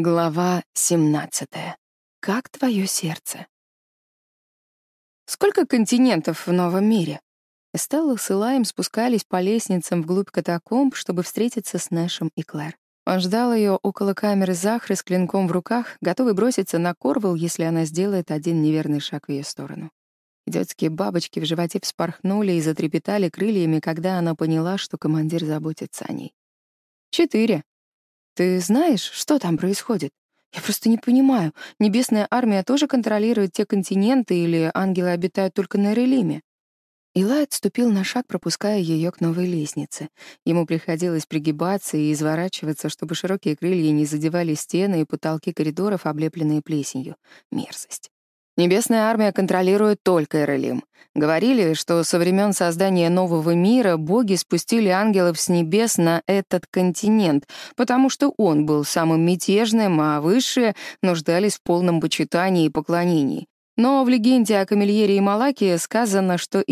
Глава 17. Как твое сердце? Сколько континентов в новом мире? Эстелла с Илаем спускались по лестницам вглубь катакомб, чтобы встретиться с Нэшем и Клэр. Он ждал ее около камеры Захры с клинком в руках, готовый броситься на Корвал, если она сделает один неверный шаг в ее сторону. Детские бабочки в животе вспорхнули и затрепетали крыльями, когда она поняла, что командир заботится о ней. «Четыре», ты знаешь, что там происходит? Я просто не понимаю. Небесная армия тоже контролирует те континенты или ангелы обитают только на Эрелиме? Илай отступил на шаг, пропуская ее к новой лестнице. Ему приходилось пригибаться и изворачиваться, чтобы широкие крылья не задевали стены и потолки коридоров, облепленные плесенью. Мерзость. Небесная армия контролирует только Эрелим. Говорили, что со времен создания нового мира боги спустили ангелов с небес на этот континент, потому что он был самым мятежным, а высшие нуждались в полном почитании и поклонении. Но в легенде о Камельере и Малаке сказано, что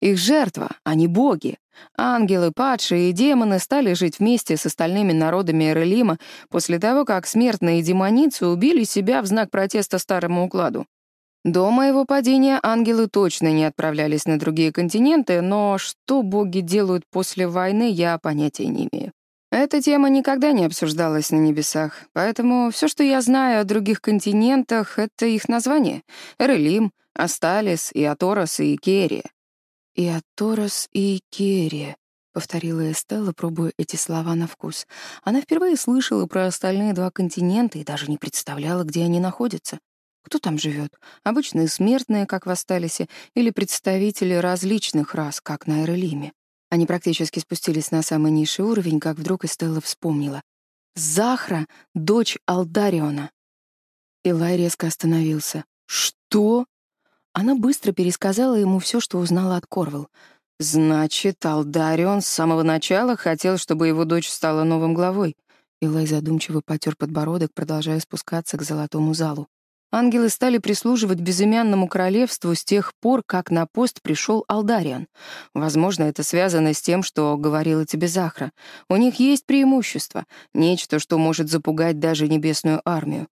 именно их жертва создала новый мир, а до этого существовала другая реальность. Их жертва, а не боги. Ангелы, падшие и демоны стали жить вместе с остальными народами Эрелима после того, как смертные демоницы убили себя в знак протеста старому укладу. До моего падения ангелы точно не отправлялись на другие континенты, но что боги делают после войны, я понятия не имею. Эта тема никогда не обсуждалась на небесах, поэтому все, что я знаю о других континентах, — это их названия — Эрелим, Асталис, Иаторос и Керия. «И Аторос, и Керри», — повторила Эстелла, пробуя эти слова на вкус. Она впервые слышала про остальные два континента и даже не представляла, где они находятся. Кто там живет? Обычные смертные, как в Асталисе, или представители различных рас, как на Эрелиме? Они практически спустились на Она быстро пересказала ему все, что узнала от Корвал. «Значит, Алдарион с самого начала хотел, чтобы его дочь стала новым главой». Илай задумчиво потер подбородок, продолжая спускаться к золотому залу. Ангелы стали прислуживать безымянному королевству с тех пор, как на пост пришел Алдариан. Возможно, это связано с тем, что говорила тебе Захра. У них есть преимущество, нечто, что может запугать даже небесную армию.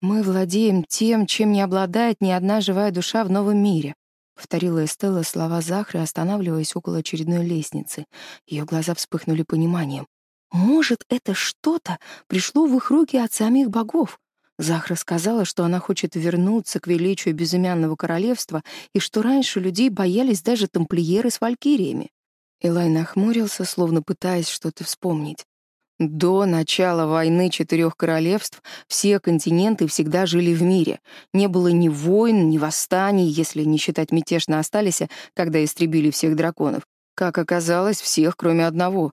«Мы владеем тем, чем не обладает ни одна живая душа в новом мире», — повторила Эстелла слова Захры, останавливаясь около очередной лестницы. Ее глаза вспыхнули пониманием. «Может, это что-то пришло в их руки от самих богов?» Захра сказала, что она хочет вернуться к величию безымянного королевства и что раньше людей боялись даже тамплиеры с валькириями. Элай нахмурился, словно пытаясь что-то вспомнить. До начала войны четырех королевств все континенты всегда жили в мире. Не было ни войн, ни восстаний, если не считать мятеж на Асталисе, когда истребили всех драконов. Как оказалось, всех, кроме одного.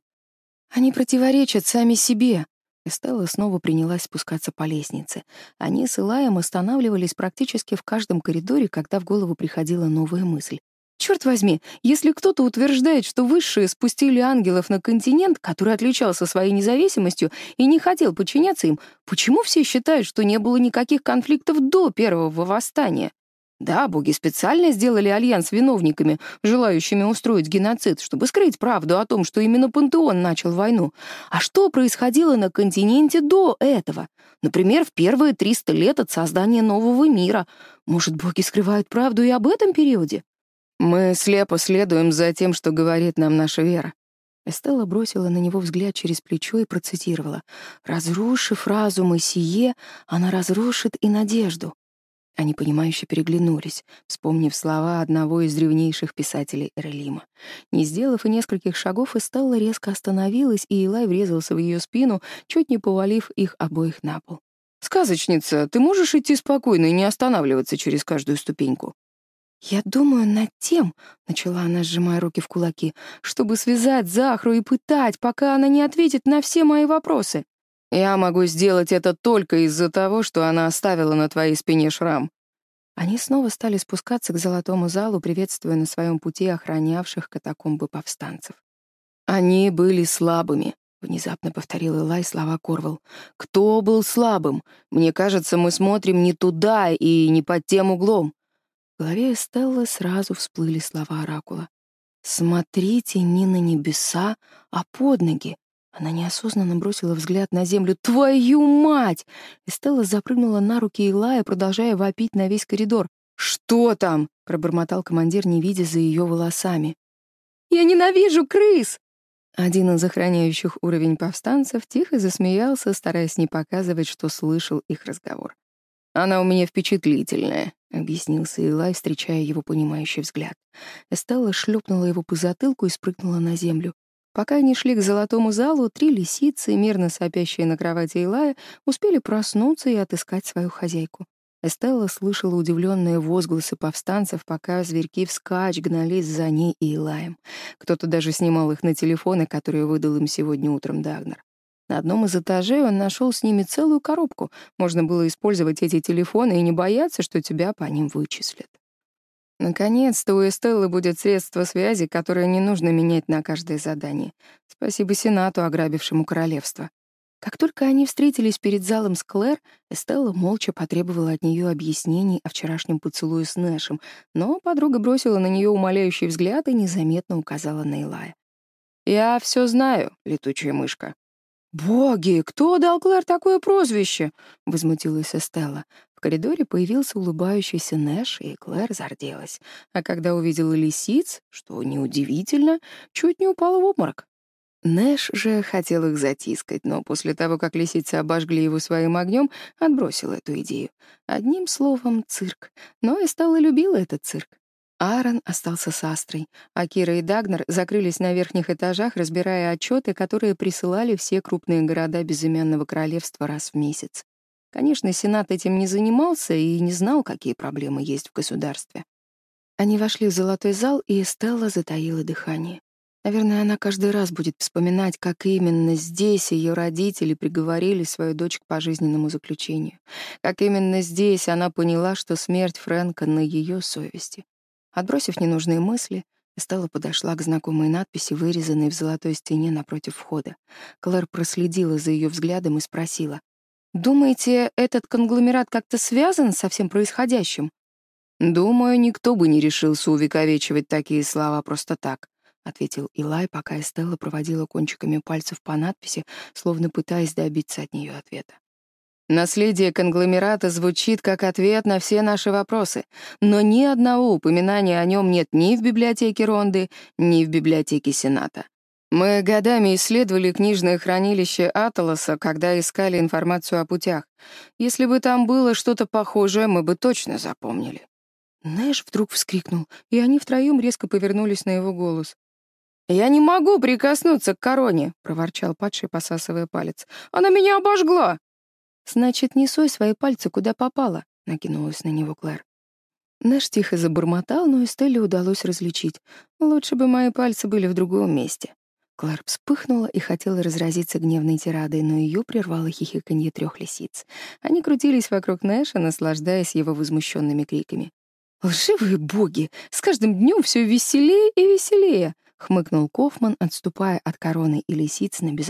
Они противоречат сами себе. Эстелла снова принялась спускаться по лестнице. Они с Илаем останавливались практически в каждом коридоре, когда в голову приходила новая мысль. Черт возьми, если кто-то утверждает, что высшие спустили ангелов на континент, который отличался своей независимостью и не хотел подчиняться им, почему все считают, что не было никаких конфликтов до первого восстания? Да, боги специально сделали альянс с виновниками, желающими устроить геноцид, чтобы скрыть правду о том, что именно Пантеон начал войну. А что происходило на континенте до этого? Например, в первые 300 лет от создания нового мира. Может, боги скрывают правду и об этом периоде? Мы слепо следуем за тем, что говорит нам наша вера. Эстелла бросила на него взгляд через плечо и процитировала. «Разрушив разум и сие, она разрушит и надежду». Они, понимающе переглянулись, вспомнив слова одного из древнейших писателей Эрелима. Не сделав и нескольких шагов, Эстелла резко остановилась, и Илай врезался в ее спину, чуть не повалив их обоих на пол. «Сказочница, ты можешь идти спокойно и не останавливаться через каждую ступеньку?» «Я думаю над тем», — начала она, сжимая руки в кулаки, «чтобы связать Захру и пытать, пока она не ответит на все мои вопросы. Я могу сделать это только из-за того, что она оставила на твоей спине шрам». Они снова стали спускаться к золотому залу, приветствуя на своем пути охранявших катакомбы повстанцев. «Они были слабыми», — внезапно повторил Элай слова Корвал. «Кто был слабым? Мне кажется, мы смотрим не туда и не под тем углом. В голове Эстеллы сразу всплыли слова Оракула. Смотрите не на небеса, а под ноги. Она неосознанно бросила взгляд на землю. «Твою мать!» Эстелла запрыгнула на руки Илая, продолжая вопить на весь коридор. «Что там?» — пробормотал командир, не видя за ее волосами. «Я ненавижу крыс!» Один из охраняющих уровень повстанцев тихо засмеялся, стараясь не показывать, что слышал их разговор. «Она у меня впечатлительная», — объяснился Илай, встречая его понимающий взгляд. Эстелла шлепнула его по затылку и спрыгнула на землю. Пока они шли к золотому залу, три лисицы, мирно сопящие на кровати Илая, успели проснуться и отыскать свою хозяйку. Эстелла слышала удивленные возгласы повстанцев, пока зверьки вскачь гнались за ней и Илаем. Кто-то даже снимал их на телефоны, которые выдал им сегодня утром Дагнер. На одном из этажей он нашел с ними целую коробку. Можно было использовать эти телефоны и не бояться, что тебя по ним вычислят. Наконец-то у Эстеллы будет средство связи, которое не нужно менять на каждое задание. Спасибо Сенату, ограбившему королевство. Как только они встретились перед залом с Клэр, Эстелла молча потребовала от нее объяснений о вчерашнем поцелуе с Нэшем, но подруга бросила на нее умоляющий взгляд и незаметно указала на Илая. «Я все знаю, летучая мышка». «Боги, кто дал Клэр такое прозвище?» — возмутилась Эстелла коридоре появился улыбающийся Нэш, и Клэр зарделась. А когда увидела лисиц, что неудивительно, чуть не упала в обморок. Нэш же хотел их затискать, но после того, как лисицы обожгли его своим огнем, отбросил эту идею. Одним словом, цирк. Но и стала любила этот цирк. Аарон остался Отбросив ненужные мысли, Эстелла подошла к знакомой надписи, вырезанной в золотой стене напротив входа. Клэр проследила за ее взглядом и спросила. «Думаете, этот конгломерат как-то связан со всем происходящим?» «Думаю, никто бы не решился увековечивать такие слова просто так», — ответил Илай, пока Эстелла проводила кончиками пальцев по надписи, словно пытаясь добиться от нее ответа. Наследие конгломерата звучит как ответ на все наши вопросы, но ни одного упоминания о нем нет ни в библиотеке Ронды, ни в библиотеке Сената. Мы годами исследовали книжное хранилище Аталаса, когда искали информацию о путях. Если бы там было что-то похожее, мы бы точно запомнили. Нэш вдруг вскрикнул, и они втроем резко повернулись на его голос. «Я не могу прикоснуться к короне», — проворчал падший, посасывая палец. «Она меня обожгла!» «Значит, не сой свои пальцы, куда попало», — накинулась на него Клэр. Нэш тихо забормотал, но Эстелле удалось различить. «Лучше бы мои пальцы были в другом месте». Клэр вспыхнула и хотела разразиться гневной тирадой, но ее прервало хихиканье трех лисиц. Они крутились вокруг Нэша, наслаждаясь его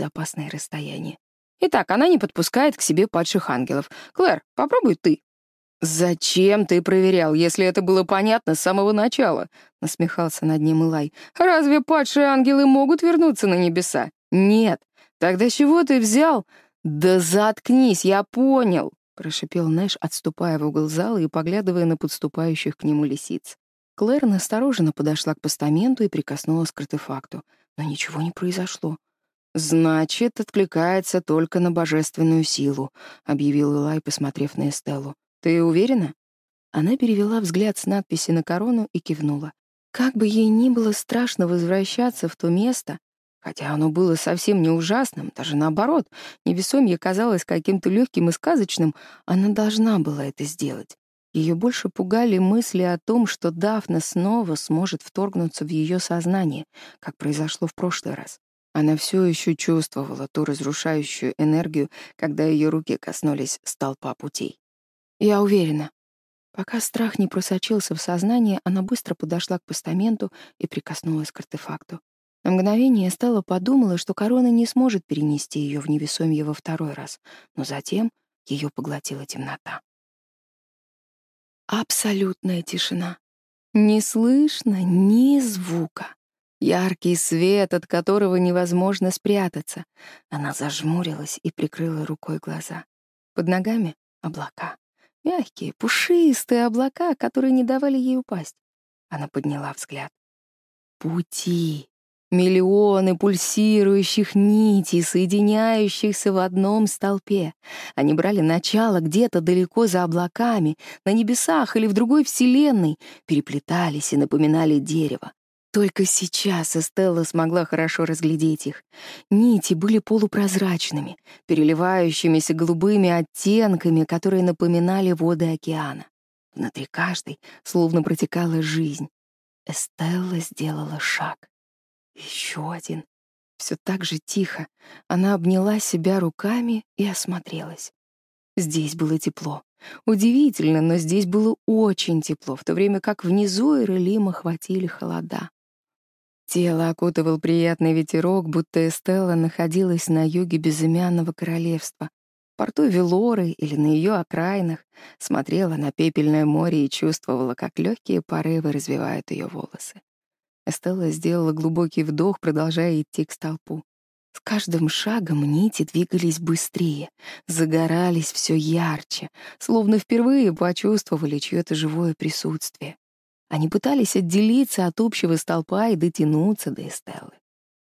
возмущенными криками. «Лживые боги! С каждым днем все веселее и веселее!» — хмыкнул Кофман, отступая от короны и лисиц на безопасное расстояние. «Итак, она не подпускает к себе падших ангелов. Клэр, попробуй ты». «Зачем ты проверял, если это было понятно с самого начала?» — насмехался над ним Илай. «Разве падшие ангелы могут вернуться на небеса?» «Нет. Тогда чего ты взял?» «Да заткнись, я понял!» — прошипел Значит, откликается только на божественную силу, объявил Илай, посмотрев на Эстеллу. Ты уверена? Она перевела взгляд с надписи на корону и кивнула. Как бы ей ни было страшно возвращаться в то место, хотя оно было совсем не ужасным, даже наоборот, невесомье казалось каким-то легким и сказочным, она должна была это сделать. Ее больше пугали мысли о том, что Дафна снова сможет вторгнуться в ее сознание, как произошло в прошлый раз. Она все еще чувствовала ту разрушающую энергию, когда ее руки коснулись столпа путей. Я уверена. Пока страх не просочился в сознание, она быстро подошла к постаменту и прикоснулась к артефакту. На мгновение стала подумала, что корона не сможет перенести ее в невесомье во второй раз, но затем ее поглотила темнота. Абсолютная тишина. Не слышно ни звука. яркий свет, от которого невозможно спрятаться. Она зажмурилась и прикрыла рукой глаза. Под ногами — облака. Мягкие, пушистые облака, которые не давали ей упасть. Она подняла взгляд. Пути. Миллионы пульсирующих нитей, соединяющихся в одном столпе. Они брали начало где-то далеко за облаками, на небесах или в другой вселенной, переплетались и напоминали дерево. Только сейчас Эстелла смогла хорошо разглядеть их. Нити были полупрозрачными, переливающимися голубыми оттенками, которые напоминали воды океана. Внутри каждой словно протекала жизнь. Эстелла сделала шаг. Еще один. Все так же тихо. Она обняла себя руками и осмотрелась. Здесь было тепло. Удивительно, но здесь было очень тепло, в то время как внизу Ирелима хватили холода. Тело окутывал приятный ветерок, будто Эстелла находилась на юге безымянного королевства. Порту Велоры или на ее окраинах смотрела на пепельное море и чувствовала, как легкие порывы развивают ее волосы. Эстелла сделала глубокий вдох, продолжая идти к столпу. С каждым шагом нити двигались быстрее, загорались все ярче, словно впервые почувствовали чье-то живое присутствие. Они пытались отделиться от общего столпа и дотянуться до Эстеллы.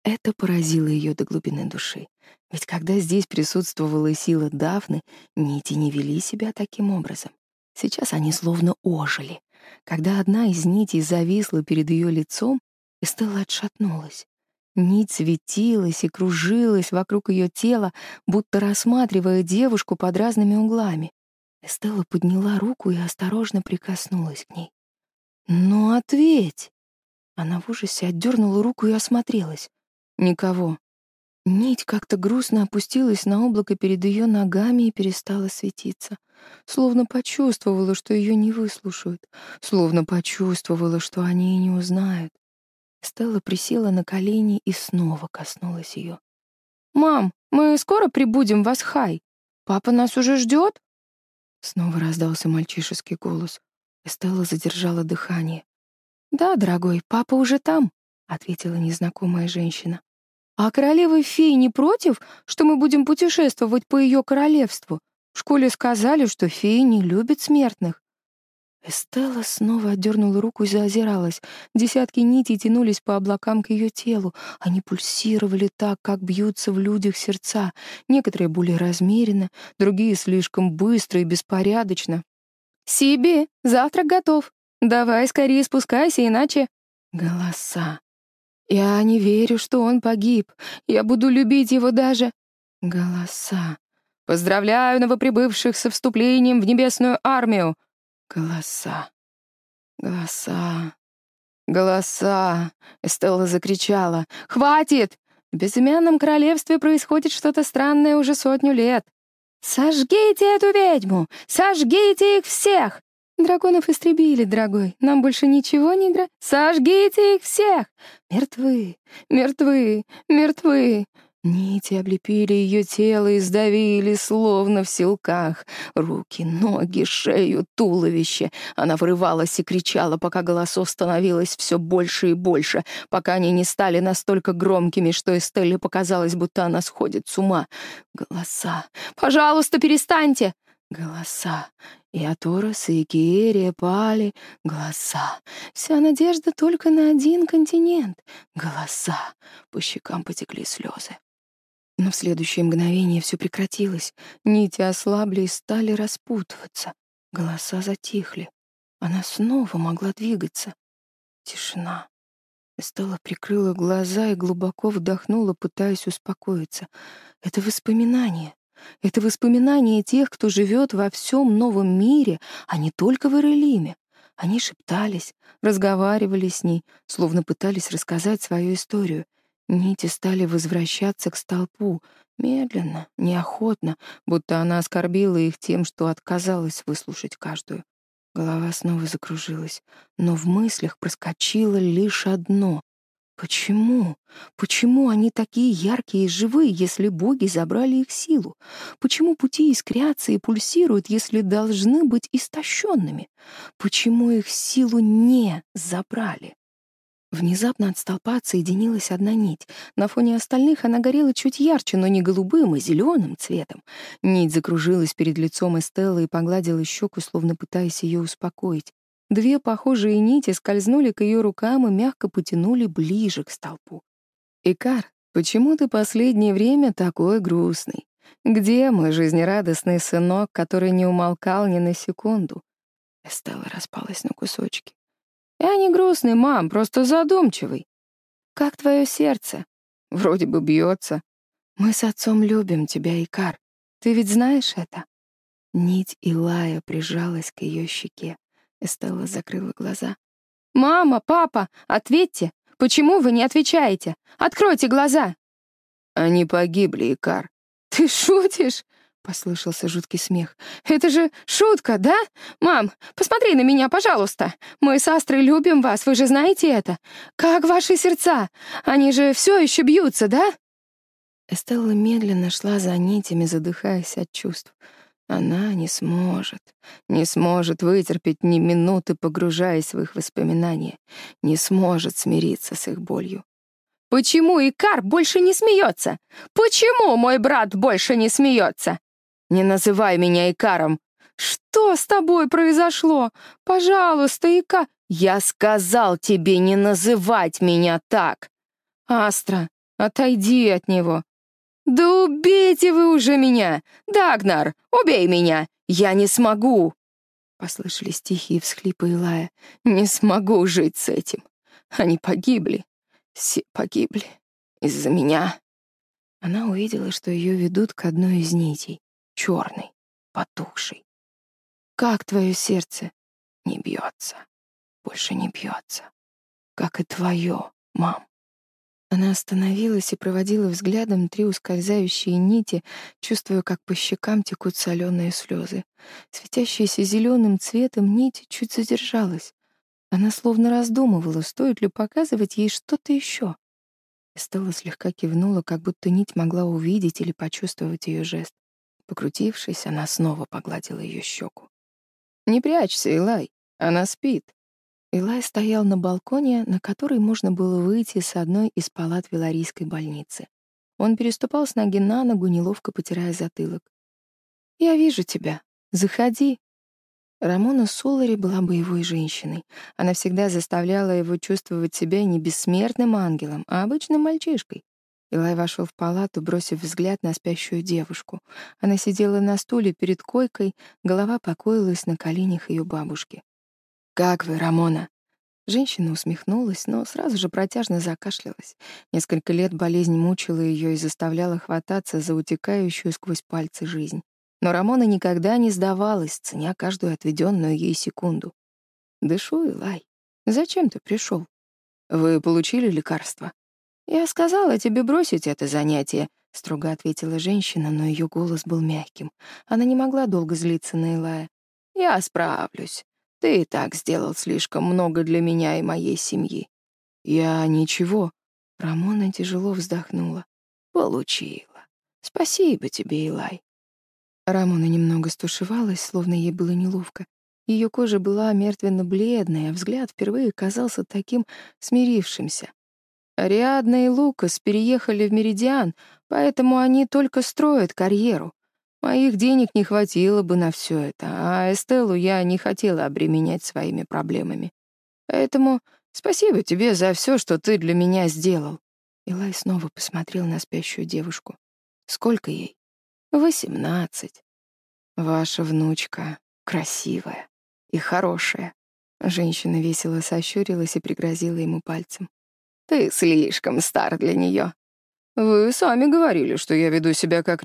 Это поразило ее до глубины души. Ведь когда здесь присутствовала сила Дафны, нити не вели себя таким образом. Сейчас они словно ожили. Когда одна из нитей зависла перед ее лицом, Эстелла отшатнулась. Нить светилась и кружилась вокруг ее тела, будто рассматривая девушку под разными углами. Эстелла подняла руку и осторожно прикоснулась к ней. «Ну, ответь!» Она в ужасе отдернула руку и осмотрелась. Никого. Нить как-то грустно опустилась на облако перед ее ногами и перестала светиться. Словно почувствовала, что ее не выслушают. Словно почувствовала, что они и не узнают. Стелла присела на колени и снова коснулась ее. «Мам, мы скоро прибудем в Асхай. Папа нас уже ждет?» Снова раздался мальчишеский голос. Стелла задержала дыхание. «Да, дорогой, папа уже там», — ответила незнакомая женщина. «А королева фей не против, что мы будем путешествовать по ее королевству? В школе сказали, что феи не любят смертных». Эстелла снова отдернула руку и заозиралась. Десятки нитей тянулись по облакам к ее телу. Они пульсировали так, как бьются в людях сердца. Некоторые более размеренно, другие слишком быстро и беспорядочно. «Сиби, завтрак готов. Давай скорее спускайся, иначе...» Голоса. «Я не верю, что он погиб. Я буду любить его даже...» Голоса. «Поздравляю новоприбывших со вступлением в небесную армию!» Голоса. Голоса. Голоса. Эстелла закричала. «Хватит! В безымянном королевстве происходит что-то странное уже сотню лет. Сожгите эту ведьму! Сожгите их всех! Драконов истребили, дорогой. Нам больше ничего не игра. Сожгите их всех! Мертвы, мертвы, мертвы. Нити облепили ее тело и сдавили, словно в силках. Руки, ноги, шею, туловище. Она вырывалась и кричала, пока голосов становилось все больше и больше, пока они не стали настолько громкими, что Эстелле показалось, будто она сходит с ума. Голоса. «Пожалуйста, перестаньте!» Голоса. И Аторос, и Киерия пали. Голоса. Вся надежда только на один континент. Голоса. По щекам потекли слезы. Но в следующее мгновение все прекратилось. Нити ослабли и стали распутываться. Голоса затихли. Она снова могла двигаться. Тишина. Эстелла прикрыла глаза и глубоко вдохнула, пытаясь успокоиться. Это воспоминание. Это воспоминание тех, кто живет во всем новом мире, а не только в Ирелиме. Они шептались, разговаривали с ней, словно пытались рассказать свою историю. Нити стали возвращаться к столпу, медленно, неохотно, будто она оскорбила их тем, что отказалась выслушать каждую. Голова снова закружилась, но в мыслях проскочило лишь одно. Почему? Почему они такие яркие и живые, если боги забрали их силу? Почему пути искрятся и пульсируют, если должны быть истощенными? Почему их силу не забрали? Внезапно от столпа отсоединилась одна нить. На фоне остальных она горела чуть ярче, но не голубым, а зеленым цветом. Нить закружилась перед лицом Эстеллы и погладила щеку, словно пытаясь ее успокоить. Две похожие нити скользнули к ее рукам и мягко потянули ближе к столпу. «Икар, почему ты последнее время такой грустный? Где мой жизнерадостный сынок, который не умолкал ни на секунду?» Эстелла распалась на кусочки. «Я не грустный, мам, просто задумчивый. Как твое сердце? Вроде бы бьется. Мы с отцом любим тебя, Икар. Ты ведь знаешь это?» Нить Илая прижалась к ее щеке. Эстелла закрыла глаза. «Мама, папа, ответьте! Почему вы не отвечаете? Откройте глаза!» «Они погибли, Икар». «Ты шутишь?» — послышался жуткий смех. «Это же шутка, да? Мам, посмотри на меня, пожалуйста. Мы с Астрой любим вас, вы же знаете это. Как ваши сердца? Они же все еще бьются, да?» Эстелла медленно шла за нитями, задыхаясь от чувств. Она не сможет, не сможет вытерпеть ни минуты, погружаясь в их воспоминания, не сможет смириться с их болью. «Почему Икар больше не смеется? Почему мой брат больше не смеется? Не называй меня Икаром. Что с тобой произошло? Пожалуйста, Ика...» «Я сказал тебе не называть меня так!» «Астра, отойди от него. «Да убейте вы уже меня! Дагнар, убей меня! Я не смогу!» Послышались тихие всхлипы Илая. «Не смогу жить с этим. Они погибли. Все погибли. Из-за меня». Она увидела, что ее ведут к одной из нитей, черной, потухшей. «Как твое сердце?» «Не бьется. Больше не бьется. Как и твое, мам». Она остановилась и проводила взглядом три ускользающие нити, чувствуя, как по щекам текут соленые слезы. Светящаяся зеленым цветом нить чуть задержалась. Она словно раздумывала, стоит ли показывать ей что-то еще. Эстелла слегка кивнула, как будто нить могла увидеть или почувствовать ее жест. Покрутившись, она снова погладила ее щеку. «Не прячься, Илай, она спит». Илай стоял на балконе, на который можно было выйти с одной из палат Веларийской больницы. Он переступал с ноги на ногу, неловко потирая затылок. «Я вижу тебя. Заходи». Рамона Солари была боевой женщиной. Она всегда заставляла его чувствовать себя не бессмертным ангелом, а обычным мальчишкой, Илай вошел в палату, бросив взгляд на спящую девушку. Она сидела на стуле перед койкой, голова покоилась на коленях ее бабушки. «Как вы, Рамона?» Женщина усмехнулась, но сразу же протяжно закашлялась. Несколько лет болезнь мучила ее и заставляла хвататься за утекающую сквозь пальцы жизнь. Но Рамона никогда не сдавалась, ценя каждую отведенную ей секунду. «Дышу, Илай. Зачем ты пришел? Вы получили лекарство?» «Я сказала тебе бросить это занятие», — строго ответила женщина, но ее голос был мягким. Она не могла долго злиться на Илая. «Я справлюсь. Ты и так сделал слишком много для меня и моей семьи. Я ничего. Рамона тяжело вздохнула. Получила. Спасибо тебе, Илай. Рамона немного стушевалась, словно ей было неловко. Ее кожа была мертвенно-бледная, а взгляд впервые казался таким смирившимся. Ариадна и Лукас переехали в Меридиан, поэтому они только строят карьеру. Моих денег не хватило бы на все это, а Эстеллу я не хотела обременять своими проблемами. Поэтому спасибо тебе за все, что ты для меня сделал. Илай снова посмотрел на спящую девушку. Сколько ей? Восемнадцать. Ваша внучка красивая и хорошая. Женщина весело сощурилась и пригрозила ему пальцем. Ты слишком стар для нее. «Вы сами говорили, что я веду себя как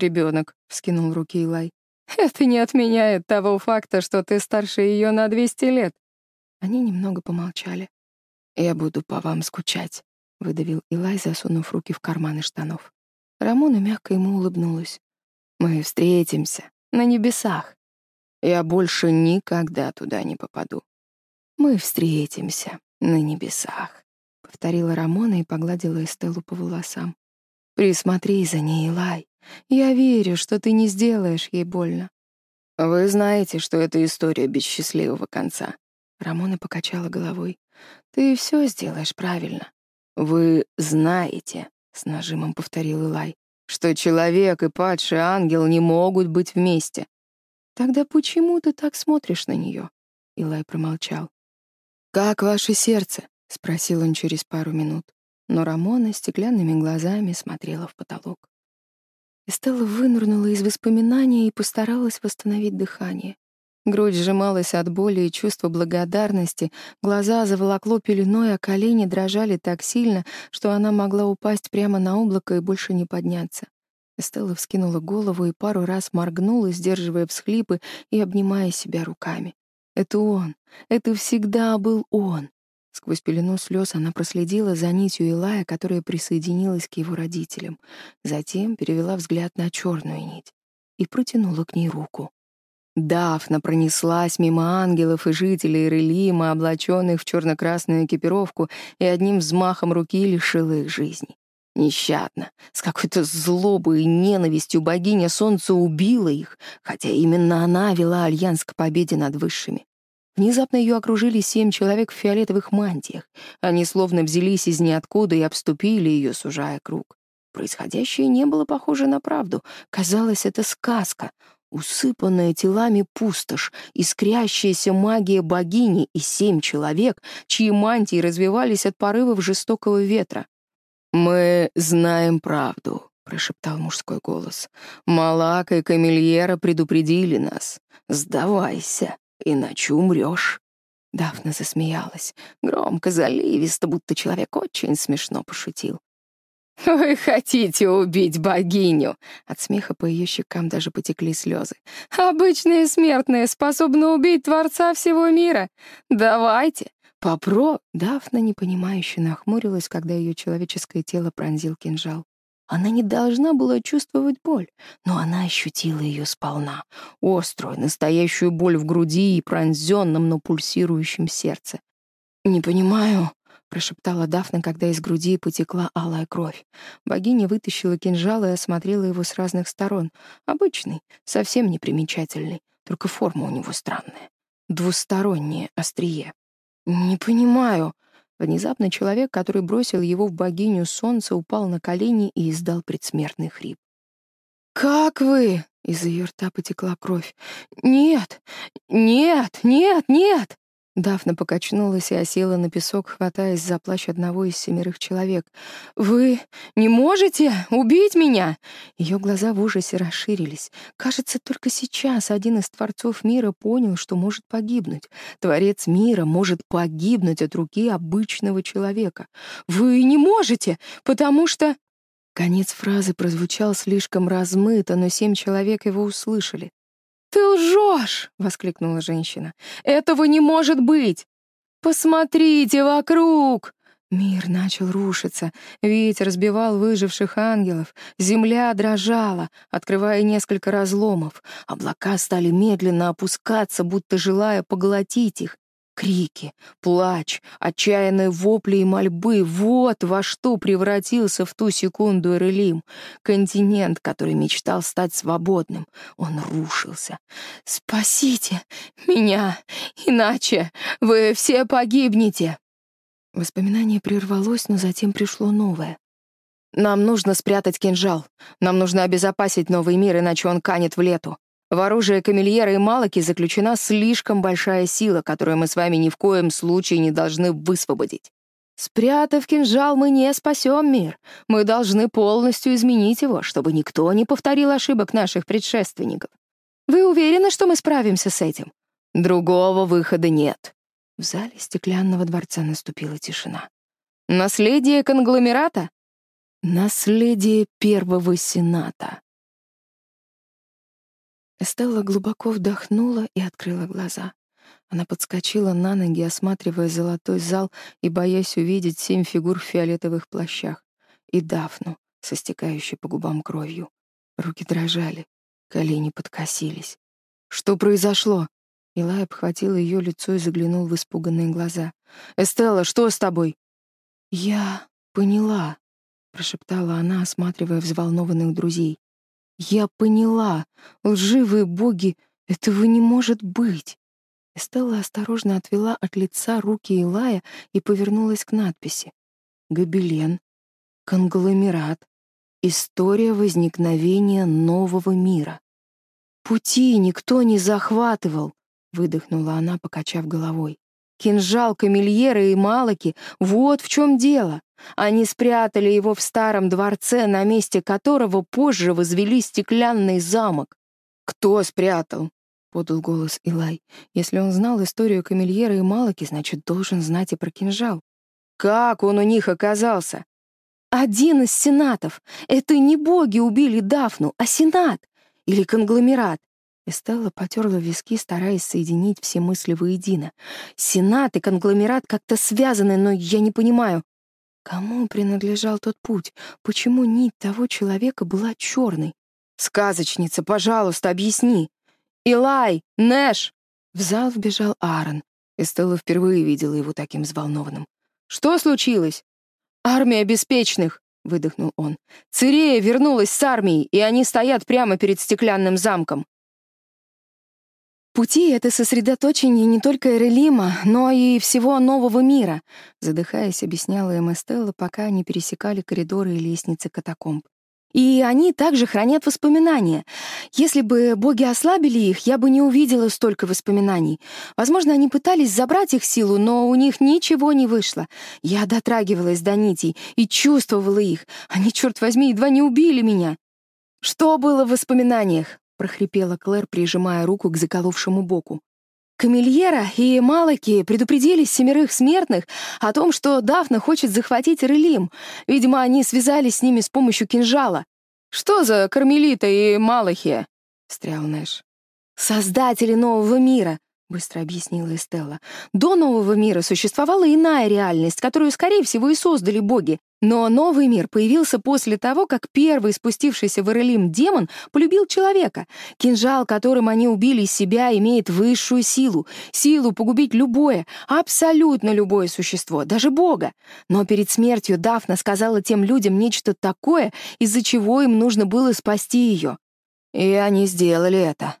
повторила Рамона и погладила Эстеллу по волосам. «Присмотри за ней, Илай. Я верю, что ты не сделаешь ей больно». «Вы знаете, что это история без счастливого конца». Рамона покачала головой. «Ты все сделаешь правильно». «Вы знаете», — с нажимом повторил Илай, «что человек и падший ангел не могут быть вместе». «Тогда почему ты так смотришь на нее?» Илай промолчал. «Как ваше сердце?» спросил он через пару минут. Но Рамона стеклянными глазами смотрела в потолок. Эстелла вынырнула из воспоминания и постаралась восстановить дыхание. Грудь сжималась от боли и чувства благодарности, глаза заволокло пеленой, а колени дрожали так сильно, что она могла упасть прямо на облако и больше не подняться. Эстелла вскинула голову и пару раз моргнула, сдерживая всхлипы и обнимая себя руками. Это он. Это всегда был он. Сквозь пелену слез она проследила за нитью Илая, которая присоединилась к его родителям. Затем перевела взгляд на черную нить и протянула к ней руку. Дафна пронеслась мимо ангелов и жителей Релима, облаченных в черно-красную экипировку, и одним взмахом руки лишила их жизни. Нещадно, с какой-то злобой и ненавистью богиня солнца убила их, хотя именно она вела альянс к победе над высшими. Внезапно ее окружили семь человек в фиолетовых мантиях. Они словно взялись из ниоткуда и обступили ее, сужая круг. Происходящее не было похоже на правду. Казалось, это сказка усыпанная телами пустошь, искрящаяся магия богини и семь человек, чьи мантии развивались от порывов жестокого ветра. «Мы знаем правду», — прошептал мужской голос. «Малак и Камильера предупредили нас. Сдавайся, иначе умрешь. Дафна засмеялась. Громко, заливисто, будто человек очень смешно пошутил. «Вы хотите убить богиню?» От смеха по ее щекам даже потекли слезы. «Обычные смертные способны убить Творца всего мира. Давайте, попро...» Дафна непонимающе нахмурилась, когда ее человеческое тело пронзил кинжал. Она не должна была чувствовать боль, но она ощутила ее сполна. Острую, настоящую боль в груди и пронзенном, но пульсирующем сердце. «Не понимаю», — прошептала Дафна, когда из груди потекла алая кровь. Богиня вытащила кинжал и осмотрела его с разных сторон. Обычный, совсем непримечательный, только форма у него странная. Двустороннее острие. «Не понимаю», — внезапно человек, который бросил его в богиню солнца, упал на колени и издал предсмертный хрип. «Как вы?» — из ее рта потекла кровь. «Нет! Нет! Нет! Нет!» Дафна покачнулась и осела на песок, хватаясь за плащ одного из семерых человек. «Вы не можете убить меня?» Ее глаза в ужасе расширились. Кажется, только сейчас один из творцов мира понял, что может погибнуть. Творец мира может погибнуть от руки обычного человека. «Вы не можете, потому что...» Конец фразы прозвучал слишком размыто, но семь человек его услышали. «Ты лжешь!» — воскликнула женщина. «Этого не может быть! Посмотрите вокруг!» Мир начал рушиться, ветер разбивал выживших ангелов, земля дрожала, открывая несколько разломов, облака стали медленно опускаться, будто желая поглотить их, Крики, плач, отчаянные вопли и мольбы — вот во что превратился в ту секунду Эрелим. Континент, который мечтал стать свободным. Он рушился. «Спасите меня, иначе вы все погибнете!» Воспоминание прервалось, но затем пришло новое. «Нам нужно спрятать кинжал. Нам нужно обезопасить новый мир, иначе он канет в лету. В оружии Камильера и Малаки заключена слишком большая сила, которую мы с вами ни в коем случае не должны высвободить. Спрятав кинжал, мы не спасем мир. Мы должны полностью изменить его, чтобы никто не повторил ошибок наших предшественников. Вы уверены, что мы справимся с этим? Другого выхода нет. В зале стеклянного дворца наступила тишина. Наследие конгломерата? Наследие первого сената. Эстелла глубоко вдохнула и открыла глаза. Она подскочила на ноги, осматривая золотой зал и боясь увидеть семь фигур в фиолетовых плащах. И Дафну, со стекающей по губам кровью. Руки дрожали, колени подкосились. «Что произошло?» Илай обхватил ее лицо и заглянул в испуганные глаза. «Эстелла, что с тобой?» «Я поняла», — прошептала она, осматривая взволнованных друзей. Я поняла. Лживые боги, этого не может быть. Эстелла осторожно отвела от лица руки Илая и повернулась к надписи. «Гобелен. Конгломерат. История возникновения нового мира». «Пути никто не захватывал», — выдохнула она, покачав головой. «Кинжал Камильера и Малаки — вот в чем дело. Они спрятали его в старом дворце, на месте которого позже возвели стеклянный замок. Кто спрятал? подал голос Илай. Если он знал историю Камильера и Малаки, значит, должен знать и про кинжал. Как он у них оказался? Один из сенатов. Это не боги убили Дафну, а сенат. Или конгломерат. Эстелла потерла виски, стараясь соединить все мысли воедино. Сенат и конгломерат как-то связаны, но я не понимаю, Кому принадлежал тот путь? Почему нить того человека была черной? «Сказочница, пожалуйста, объясни!» «Илай! Нэш!» В зал вбежал Аарон. Эстелла впервые видела его таким взволнованным. «Что случилось?» «Армия беспечных!» — выдохнул он. «Цирея вернулась с армией, и они стоят прямо перед стеклянным замком. Пути — это сосредоточение не только Эрелима, но и всего нового мира, задыхаясь, объясняла им Эстелла, пока они пересекали коридоры и лестницы катакомб. И они также хранят воспоминания. Если бы боги ослабили их, я бы не увидела столько воспоминаний. Возможно, они пытались забрать их силу, но у них ничего не вышло. Я дотрагивалась до нитей и чувствовала их. Они, черт возьми, едва не убили меня. Что было в воспоминаниях? прохрипела Клэр, прижимая руку к заколовшему боку. Камильера и Малаки предупредили семерых смертных о том, что Дафна хочет захватить Релим. Видимо, они связались с ними с помощью кинжала. «Что за Кармелита и Малахи?» — встрял Нэш. «Создатели нового мира», — быстро объяснила Эстелла. «До нового мира существовала иная реальность, которую, скорее всего, и создали боги. Но новый мир появился после того, как первый спустившийся в Ирелим демон полюбил человека. Кинжал, которым они убили себя, имеет высшую силу. Силу погубить любое, абсолютно любое существо, даже Бога. Но перед смертью Дафна сказала тем людям нечто такое, из-за чего им нужно было спасти ее. «И они сделали это», —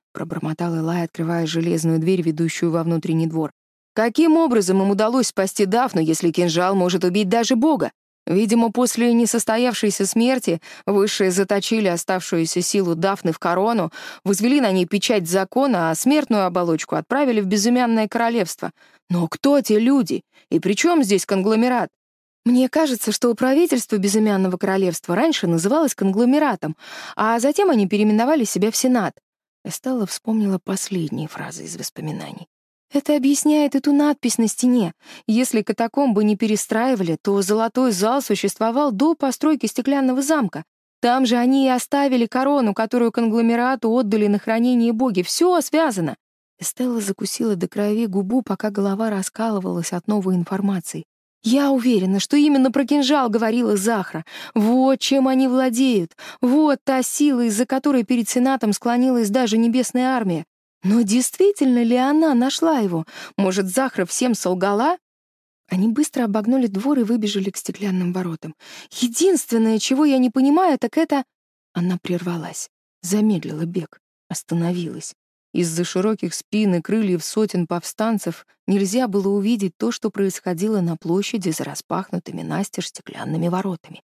пробормотал Элай, открывая железную дверь, ведущую во внутренний двор. «Каким образом им удалось спасти Дафну, если кинжал может убить даже Бога? Видимо, после несостоявшейся смерти высшие заточили оставшуюся силу Дафны в корону, возвели на ней печать закона, а смертную оболочку отправили в безымянное королевство. Но кто те люди? И при чем здесь конгломерат? Мне кажется, что правительство безымянного королевства раньше называлось конгломератом, а затем они переименовали себя в Сенат. Эстелла вспомнила последние фразы из воспоминаний. Это объясняет эту надпись на стене. Если катакомбы не перестраивали, то золотой зал существовал до постройки стеклянного замка. Там же они и оставили корону, которую конгломерату отдали на хранение боги. Все связано. Эстелла закусила до крови губу, пока голова раскалывалась от новой информации. «Я уверена, что именно про кинжал говорила Захра. Вот чем они владеют. Вот та сила, из-за которой перед Сенатом склонилась даже Небесная Армия. Но действительно ли она нашла его? Может, Захра всем солгала? Они быстро обогнули двор и выбежали к стеклянным воротам. Единственное, чего я не понимаю, так это... Она прервалась, замедлила бег, остановилась. Из-за широких спин и крыльев сотен повстанцев нельзя было увидеть то, что происходило на площади за распахнутыми настежь стеклянными воротами.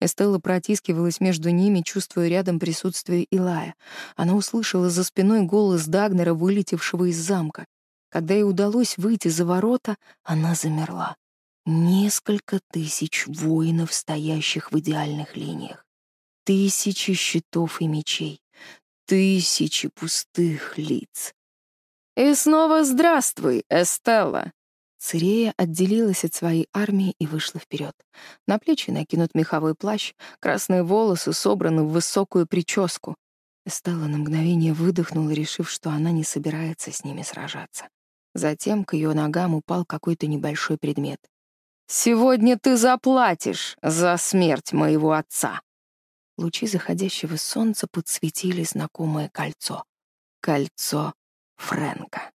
Эстелла протискивалась между ними, чувствуя рядом присутствие Илая. Она услышала за спиной голос Дагнера, вылетевшего из замка. Когда ей удалось выйти за тысячи пустых лиц. И снова «Здравствуй, Эстелла!» Сырея отделилась от своей армии и вышла вперед. На плечи накинут меховой плащ, красные волосы собраны в высокую прическу. Эстелла на мгновение выдохнула, решив, что она не собирается с ними сражаться. Затем к ее ногам упал какой-то небольшой предмет. «Сегодня ты заплатишь за смерть моего отца!» Лучи заходящего солнца подсветили знакомое кольцо. Кольцо Фрэнка.